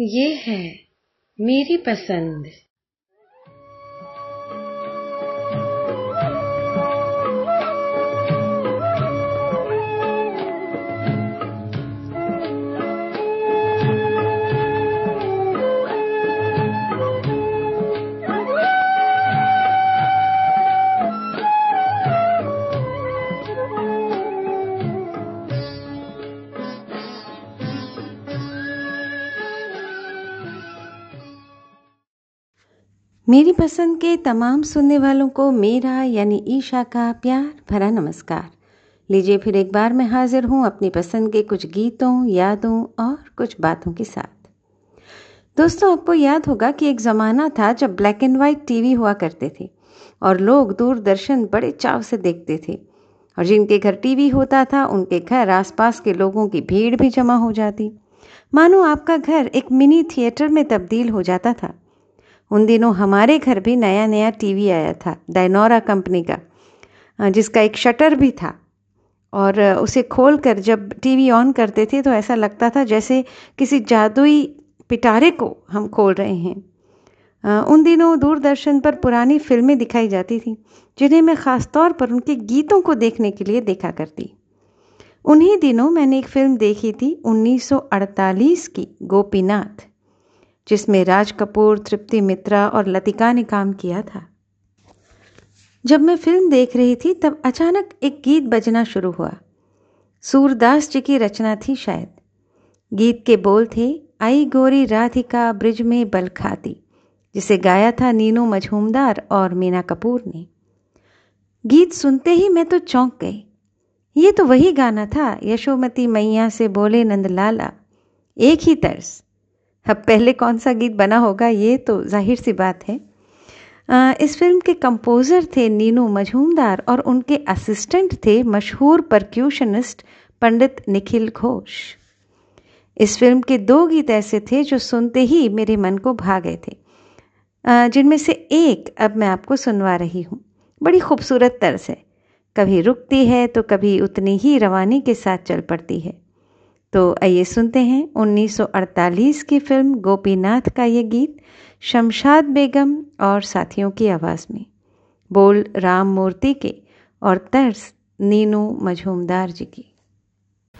ये है मेरी पसंद। मेरी पसंद के तमाम सुनने वालों को मेरा यानी ईशा का प्यार भरा नमस्कार। लीजिए फिर एक बार मैं हाजिर हूँ अपनी पसंद के कुछ गीतों, यादों और कुछ बातों के साथ। दोस्तों, आपको याद होगा कि एक ज़माना था जब ब्लैक एंड वाइट टीवी हुआ करते थे और लोग दूरदर्शन बड़े चाव से देखते थे और जिनके घर टीवी होता था, उनके घर आसपास के लोगों की भीड़ भी जमा हो जाती। मानो आपका घर एक मिनी थिएटर में तब्दील हो जाता था। उन दिनों हमारे घर भी नया नया टीवी आया था डायनोरा कंपनी का जिसका एक शटर भी था। और उसे खोल कर जब टीवी ऑन करते थे तो ऐसा लगता था जैसे किसी जादुई पिटारे को हम खोल रहे हैं। उन दिनों दूरदर्शन पर पुरानी फ़िल्में दिखाई जाती थी, जिन्हें मैं ख़ास तौर पर उनके गीतों को देखने के लिए देखा करती। उन्हीं दिनों मैंने एक फ़िल्म देखी थी 1948 की, गोपीनाथ। जिसमें राज कपूर, तृप्ति मित्रा और लतिका ने काम किया था। जब मैं फ़िल्म देख रही थी, तब अचानक एक गीत बजना शुरू हुआ। सूरदास जी की रचना थी शायद। गीत के बोल थे, आई गोरी राधिका ब्रिज में बल खाती जिसे गाया था नीनू मझूमदार और मीना कपूर ने। गीत सुनते ही मैं तो चौंक गई। ये तो वही गाना था, यशोमती मैया से बोले नंदलाला। एक ही तर्ज। अब पहले कौन सा गीत बना होगा ये तो ज़ाहिर सी बात है। इस फ़िल्म के कंपोज़र थे नीनू मझूमदार और उनके असिस्टेंट थे मशहूर परक्यूशनिस्ट पंडित निखिल घोष। इस फ़िल्म के दो गीत ऐसे थे जो सुनते ही मेरे मन को भा गए थे। जिनमें से एक अब मैं आपको सुनवा रही हूँ। बड़ी खूबसूरत तर्ज है। कभी रुकती है तो कभी उतनी ही रवानी के साथ चल पड़ती है। तो आइए सुनते हैं 1948 की फ़िल्म गोपीनाथ का ये गीत, शमशाद बेगम और साथियों की आवाज़ में। बोल राम मूर्ति के और तर्स नीनू मझूमदार जी की।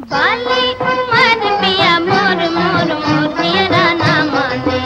बाले उमर पिया मोर मोर मोर पिया ना माने।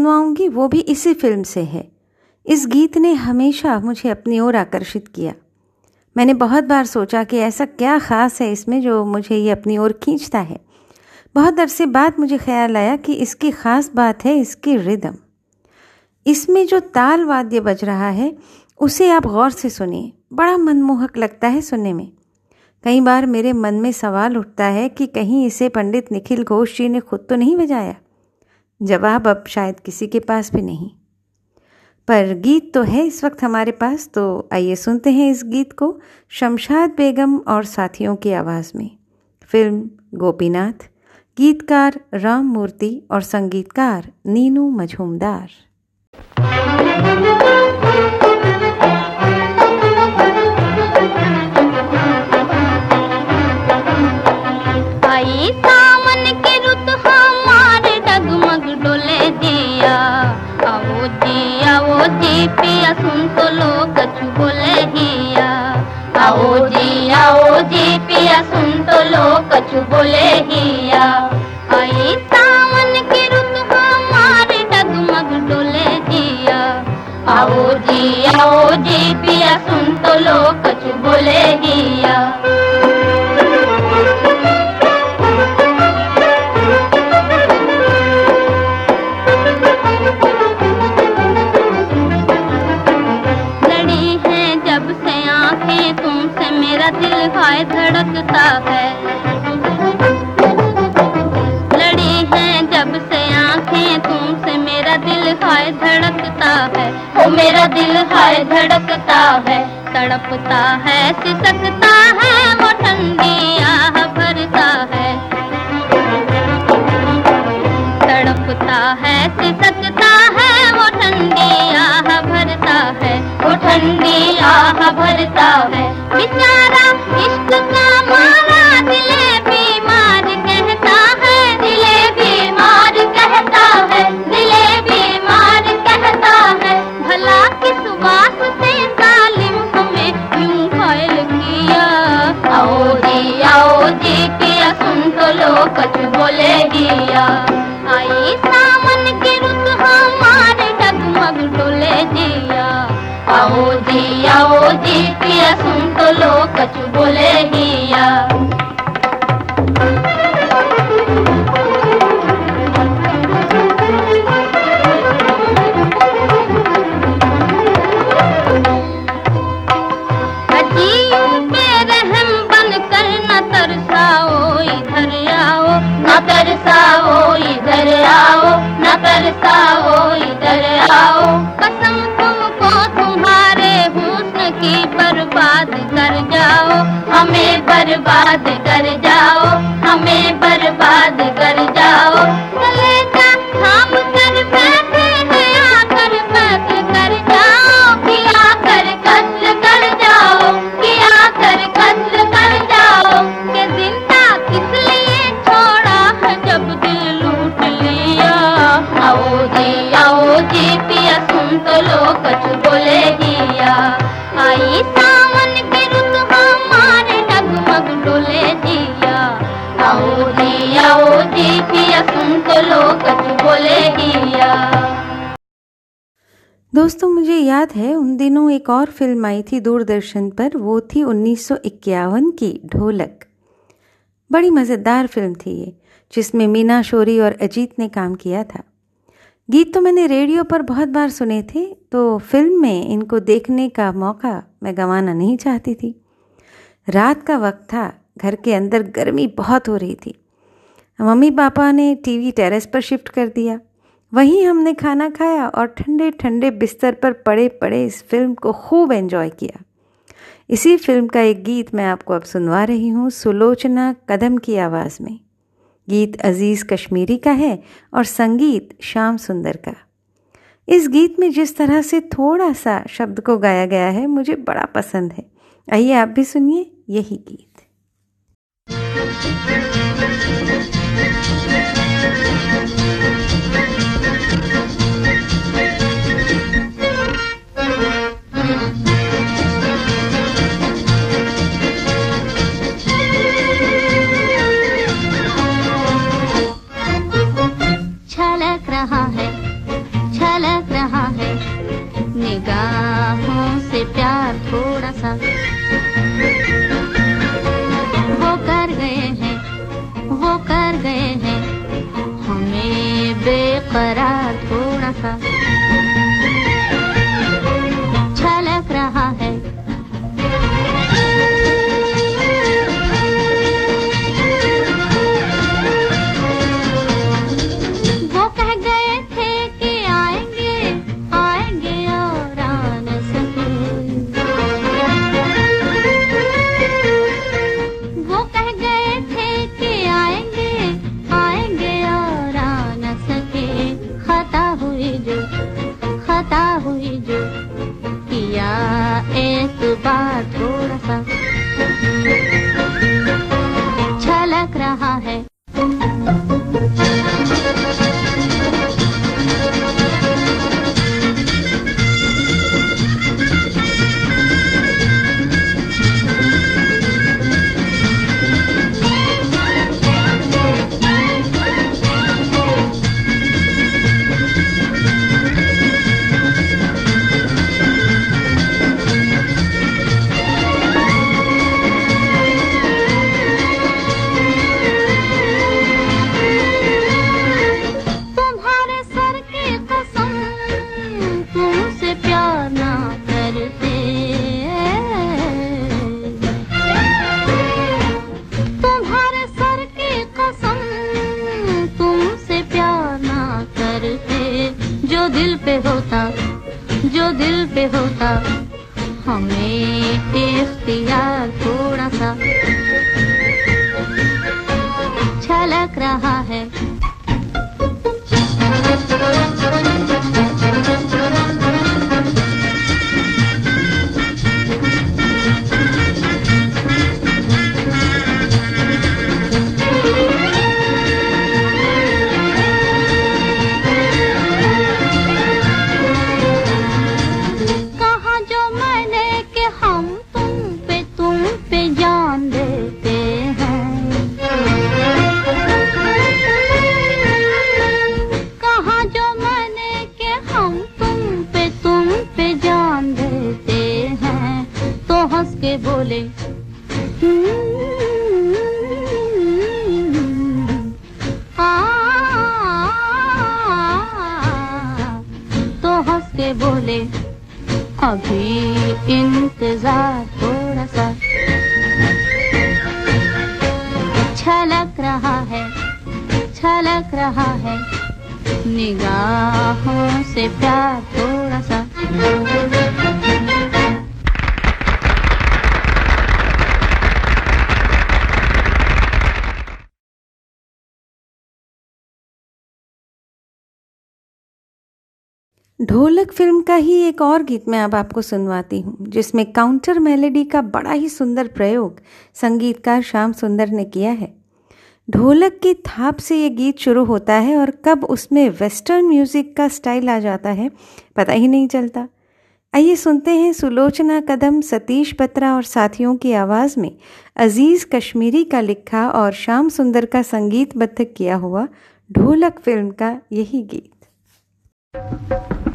सुनवाऊँगी, वो भी इसी फ़िल्म से है। इस गीत ने हमेशा मुझे अपनी ओर आकर्षित किया। मैंने बहुत बार सोचा कि ऐसा क्या ख़ास है इसमें जो मुझे ये अपनी ओर खींचता है। बहुत अरसे बाद मुझे ख्याल आया कि इसकी ख़ास बात है इसकी रिदम। इसमें जो ताल वाद्य बज रहा है, उसे आप गौर से सुनिए। बड़ा मनमोहक लगता है सुनने में। कई बार मेरे मन में सवाल उठता है कि कहीं इसे पंडित निखिल घोष जी ने खुद तो नहीं बजाया। जवाब अब शायद किसी के पास भी नहीं। पर गीत तो है इस वक्त हमारे पास तो आइए सुनते हैं इस गीत को शमशाद बेगम और साथियों की आवाज़ में। फ़िल्म गोपीनाथ, गीतकार राम मूर्ति और संगीतकार नीनू मझूमदार। जी पिया सुन तो लो कछु बोले हिया आओ जी आओ जी पिया सुन तो लो कछु बोले दिल हाय धड़कता है, तड़पता है, सिसकता है वो ठंडी आह भरता है। तड़पता है, सिसकता है वो ठंडी आह भरता है वो ठंडी आह भरता है। बेचारा इश्क तो लो कछु बोले दिया। आई सावन की रुत हमारे डगमग डोले दिया। आओ जी आओ जी, पिया सुन तो लो, कछु बोले दिया। बर्बाद कर जाओ हमें बर्बाद कर जाओ। दोस्तों, मुझे याद है, उन दिनों एक और फ़िल्म आई थी दूरदर्शन पर, वो थी 1951 की ढोलक। बड़ी मज़ेदार फ़िल्म थी ये, जिसमें मीना शोरी और अजीत ने काम किया था। गीत तो मैंने रेडियो पर बहुत बार सुने थे तो फ़िल्म में इनको देखने का मौका मैं गंवाना नहीं चाहती थी। रात का वक्त था, घर के अंदर गर्मी बहुत हो रही थी। मम्मी पापा ने टीवी टेरेस पर शिफ्ट कर दिया। वहीं हमने खाना खाया और ठंडे ठंडे बिस्तर पर पड़े पड़े इस फ़िल्म को खूब एंजॉय किया। इसी फ़िल्म का एक गीत मैं आपको अब सुनवा रही हूँ, सुलोचना कदम की आवाज़ में। गीत अज़ीज़ कश्मीरी का है और संगीत श्याम सुंदर का। इस गीत में जिस तरह से थोड़ा सा शब्द को गाया गया है, मुझे बड़ा पसंद है। आइए आप भी सुनिए यही गीत। छलक रहा सकता हूँ। होता। हमें इख्तियार तो हंस के बोले, अभी इंतज़ार थोड़ा सा। छलक रहा है छलक रहा है, निगाहों से प्यार थोड़ा सा। ढोलक फ़िल्म का ही एक और गीत मैं अब आपको सुनवाती हूँ, जिसमें काउंटर मेलेडी का बड़ा ही सुंदर प्रयोग संगीतकार श्याम सुंदर ने किया है। ढोलक की थाप से ये गीत शुरू होता है और कब उसमें वेस्टर्न म्यूज़िक का स्टाइल आ जाता है, पता ही नहीं चलता। आइए सुनते हैं सुलोचना कदम सतीश बत्रा और साथियों की आवाज़ में अज़ीज़ कश्मीरी का लिखा और श्याम सुंदर का संगीतबद्ध किया हुआ ढोलक फ़िल्म का यही गीत। मौसम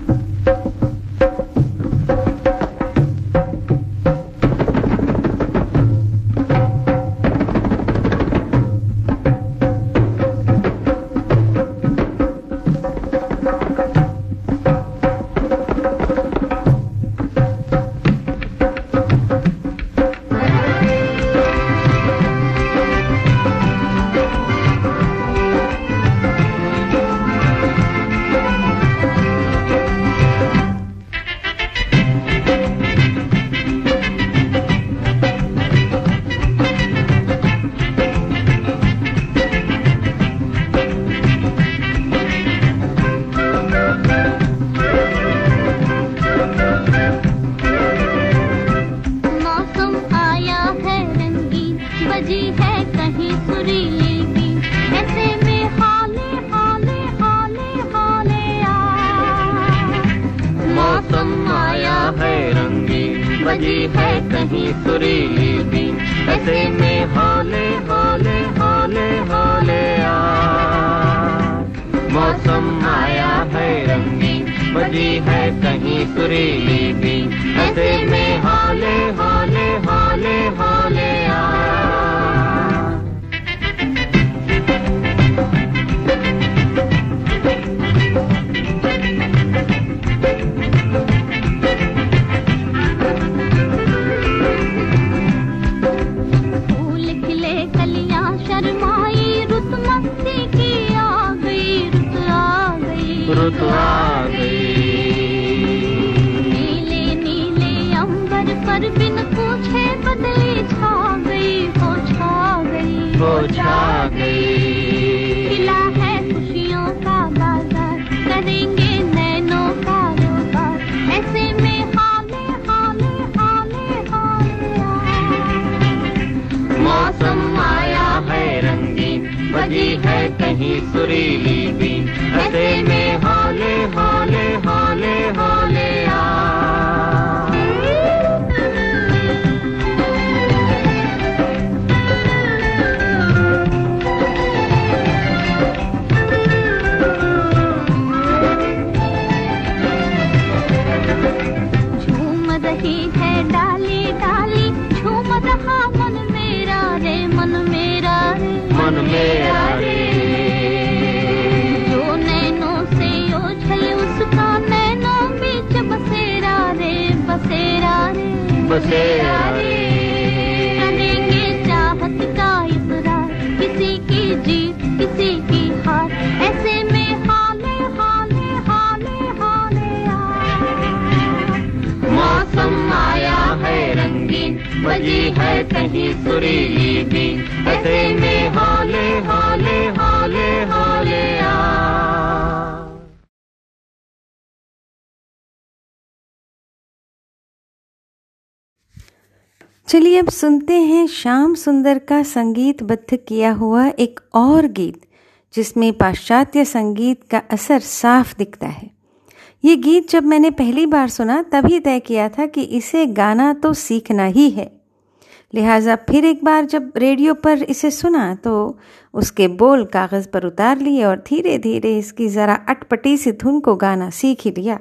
वो छा गई। खिला है खुशियों का बाज़ार करेंगे नैनों का रोबार ऐसे में हाले हाले हाले हाले मौसम आया है रंगीन बजी है कहीं सुरीली बीन बैठी है डाली डाली झूम रहा मन मेरा रे मन मेरा रे। मन मेरा रे। जो नैनो से ओझल उसका नैनो बीच बसेरा रे बसेरा रे। बसेरा सुरीली भी। ऐसे में हाले हाले हाले हाले आ। चलिए अब सुनते हैं श्याम सुंदर का संगीतबद्ध किया हुआ एक और गीत, जिसमें पाश्चात्य संगीत का असर साफ़ दिखता है। ये गीत जब मैंने पहली बार सुना, तभी तय किया था कि इसे गाना तो सीखना ही है। लिहाजा फिर एक बार जब रेडियो पर इसे सुना तो उसके बोल कागज़ पर उतार लिए और धीरे धीरे इसकी ज़रा अटपटी सी धुन को गाना सीख ही लिया।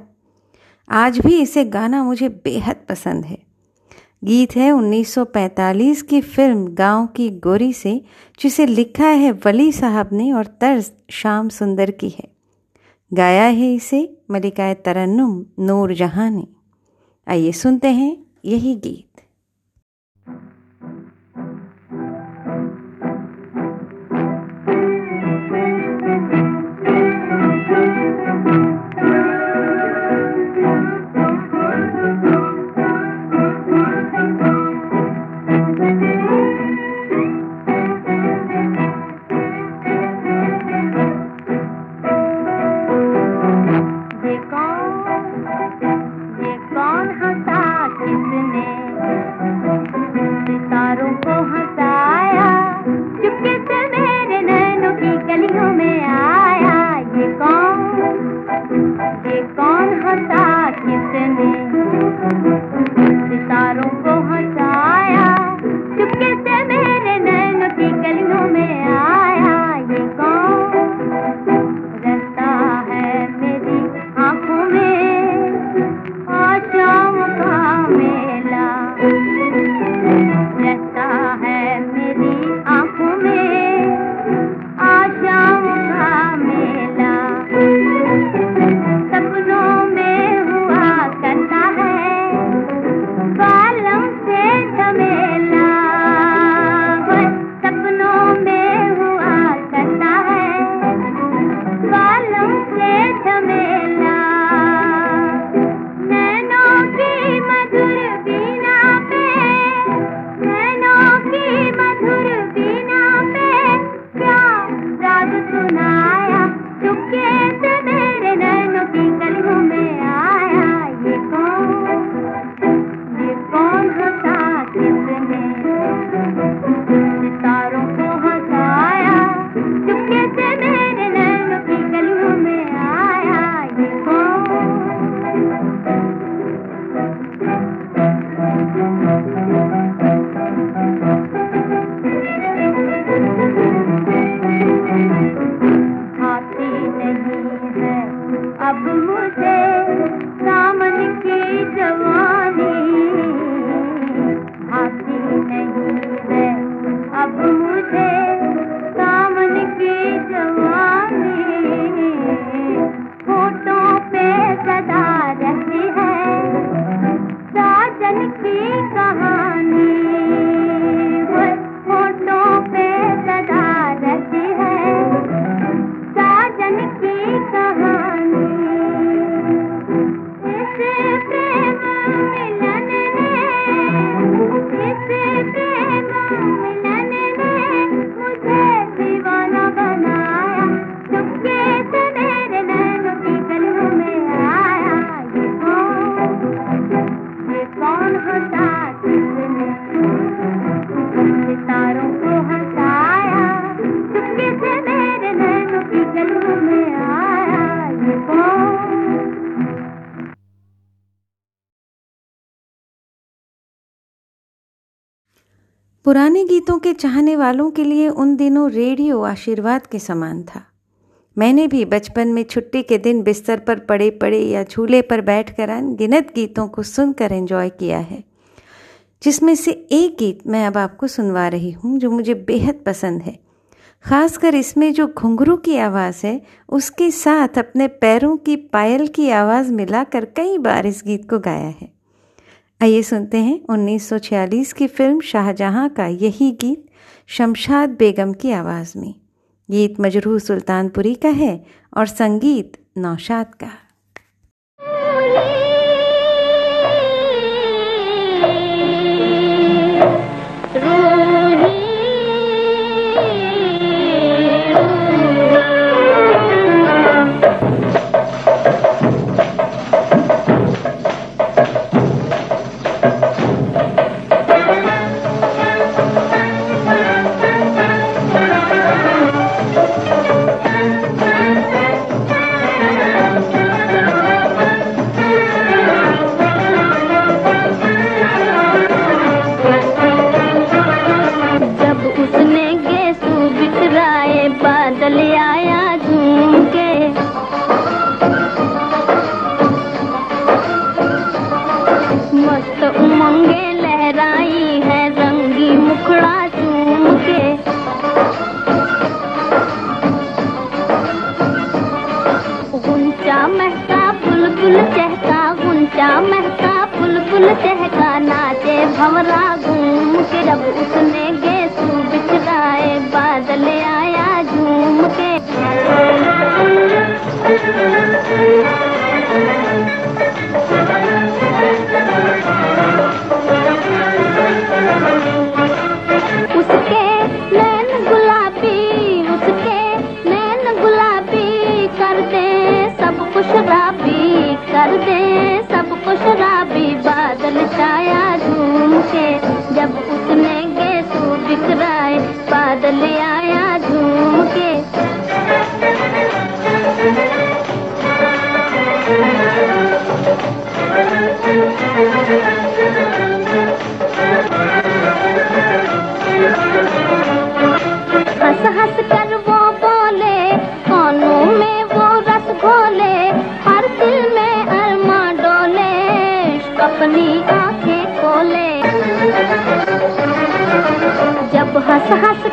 आज भी इसे गाना मुझे बेहद पसंद है। गीत है 1945 की फ़िल्म गाँव की गोरी से, जिसे लिखा है वली साहब ने और तर्ज श्याम सुंदर की है। गाया है इसे मलिका तरन्नुम नूर जहाँ ने। आइए सुनते हैं यही गीत। पुराने गीतों के चाहने वालों के लिए उन दिनों रेडियो आशीर्वाद के समान था। मैंने भी बचपन में छुट्टी के दिन बिस्तर पर पड़े पड़े या झूले पर बैठकर अनगिनत गीतों को सुनकर एंजॉय किया है, जिसमें से एक गीत मैं अब आपको सुनवा रही हूँ, जो मुझे बेहद पसंद है। ख़ासकर इसमें जो घुंघरू की आवाज़ है, उसके साथ अपने पैरों की पायल की आवाज़ मिलाकर कई बार इस गीत को गाया है। आइए सुनते हैं 1946 की फ़िल्म शाहजहां का यही गीत, शमशाद बेगम की आवाज़ में। गीत मजरूह सुल्तानपुरी का है और संगीत नौशाद का। गुल चहका नाचे भवरा घूम के रब उसने गे गेसू बिछराए बादल आया झूम के। हंस कर वो बोले, कानों में वो रस घोले, हर दिल में अरमा डोले अपनी आँखें खोले। जब हंस हंस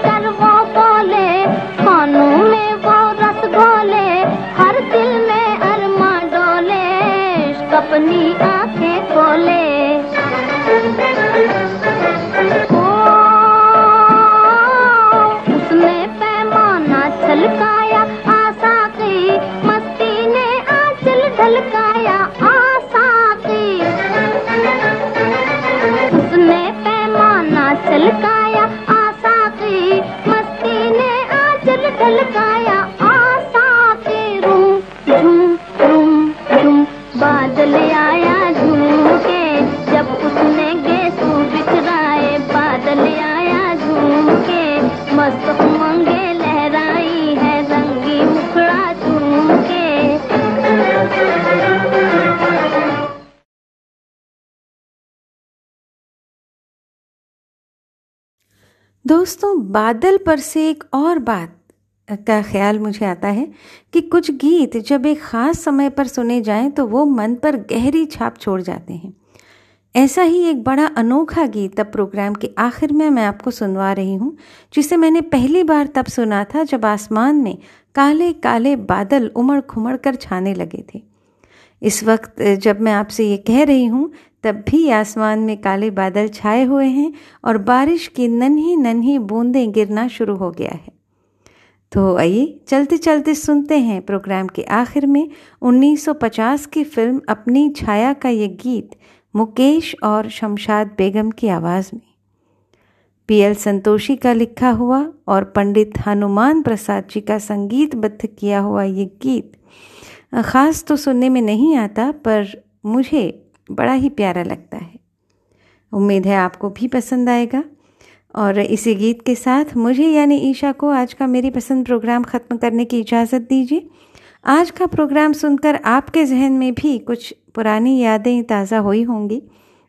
दोस्तों, बादल पर से एक और बात का ख्याल मुझे आता है कि कुछ गीत जब एक ख़ास समय पर सुने जाएँ तो वो मन पर गहरी छाप छोड़ जाते हैं। ऐसा ही एक बड़ा अनोखा गीत अब प्रोग्राम के आखिर में मैं आपको सुनवा रही हूँ, जिसे मैंने पहली बार तब सुना था जब आसमान में काले काले बादल उमड़ खुमड़ कर छाने लगे थे। इस वक्त जब मैं आपसे ये कह रही हूँ, तब भी आसमान में काले बादल छाए हुए हैं और बारिश की नन्ही नन्ही बूंदें गिरना शुरू हो गया है। तो आइए चलते चलते सुनते हैं प्रोग्राम के आखिर में 1950 की फ़िल्म अपनी छाया का ये गीत मुकेश और शमशाद बेगम की आवाज़ में। पीएल संतोषी का लिखा हुआ और पंडित हनुमान प्रसाद जी का संगीतबद्ध किया हुआ ये गीत, ख़ास तो सुनने में नहीं आता, पर मुझे बड़ा ही प्यारा लगता है। उम्मीद है आपको भी पसंद आएगा। और इसी गीत के साथ मुझे यानी ईशा को आज का मेरी पसंद प्रोग्राम ख़त्म करने की इजाज़त दीजिए। आज का प्रोग्राम सुनकर आपके जहन में भी कुछ पुरानी यादें ताज़ा हुई होंगी।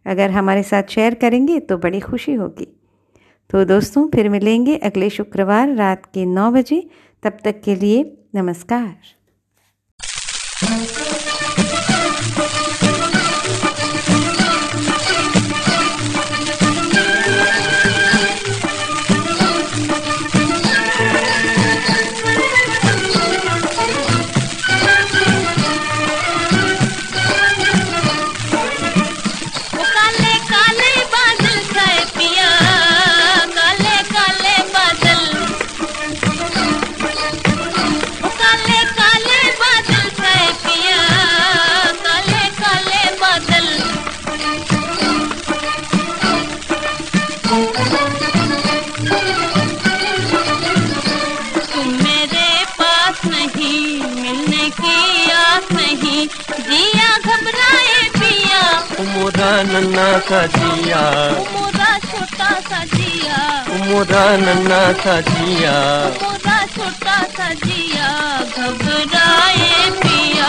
अगर हमारे साथ शेयर करेंगे तो बड़ी खुशी होगी। तो दोस्तों, फिर मिलेंगे अगले शुक्रवार रात के नौ बजे। तब तक के लिए नमस्कार। सा जिया। मोरा छोटा सा जिया। नन्ना सा जिया। छोटा सा जिया। घबराए पिया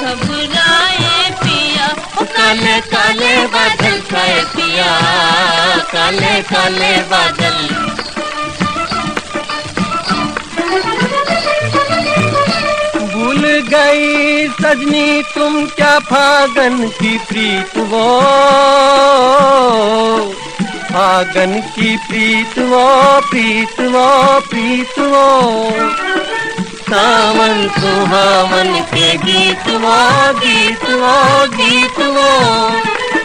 घबराए पिया। काले काले बादल छाए पिया। काले काले बादल। गई सजनी तुम क्या फागन की प्रीत वो फागन की प्रीत वो प्रीत वो प्रीत वो सावन सुहावन के गीत वो गीत वो गीत वो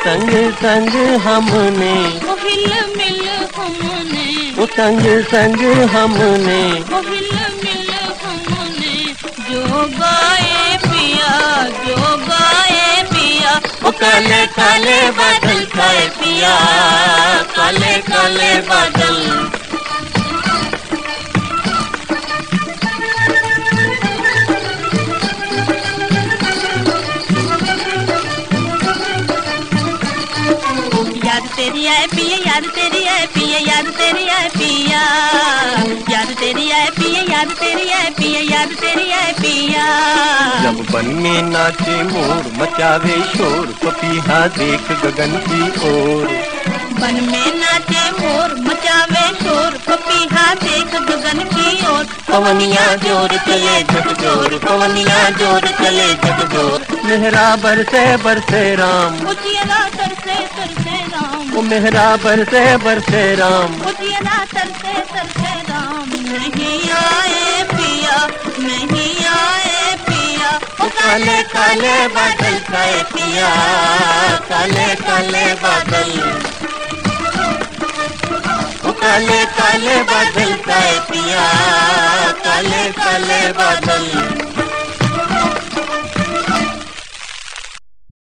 संग संग हमने हिल मिल हमने। वो संग संग हमने हिल मिल हमने। जो गाए पिया जो गाए पिया वो काले काले बादल खाए पिया। काले काले बादल तेरी आए पिया याद तेरी आए पिया याद तेरी आए पिया। याद तेरी आए पिया याद तेरी आए पिया याद तेरी आए पिया। जब बन में नाचे मोर मचावे शोर पपीहा देख गगन की ओर। बन में नाचे मोर मचावे शोर पपीहा देख गगन की ओर। पवनिया ज़ोर चले झक ज़ोर पवनिया ज़ोर चले झक ज़ोर। मेहरा बरसे बरसे राम। राम वो मेहरा बरसे बरसे राम। तरसे तरसे राम। नहीं आए पिया नहीं आए पिया। काले काले बादल छाए पिया काले काले बादल। काले काले बादल छाए पिया काले काले बादल।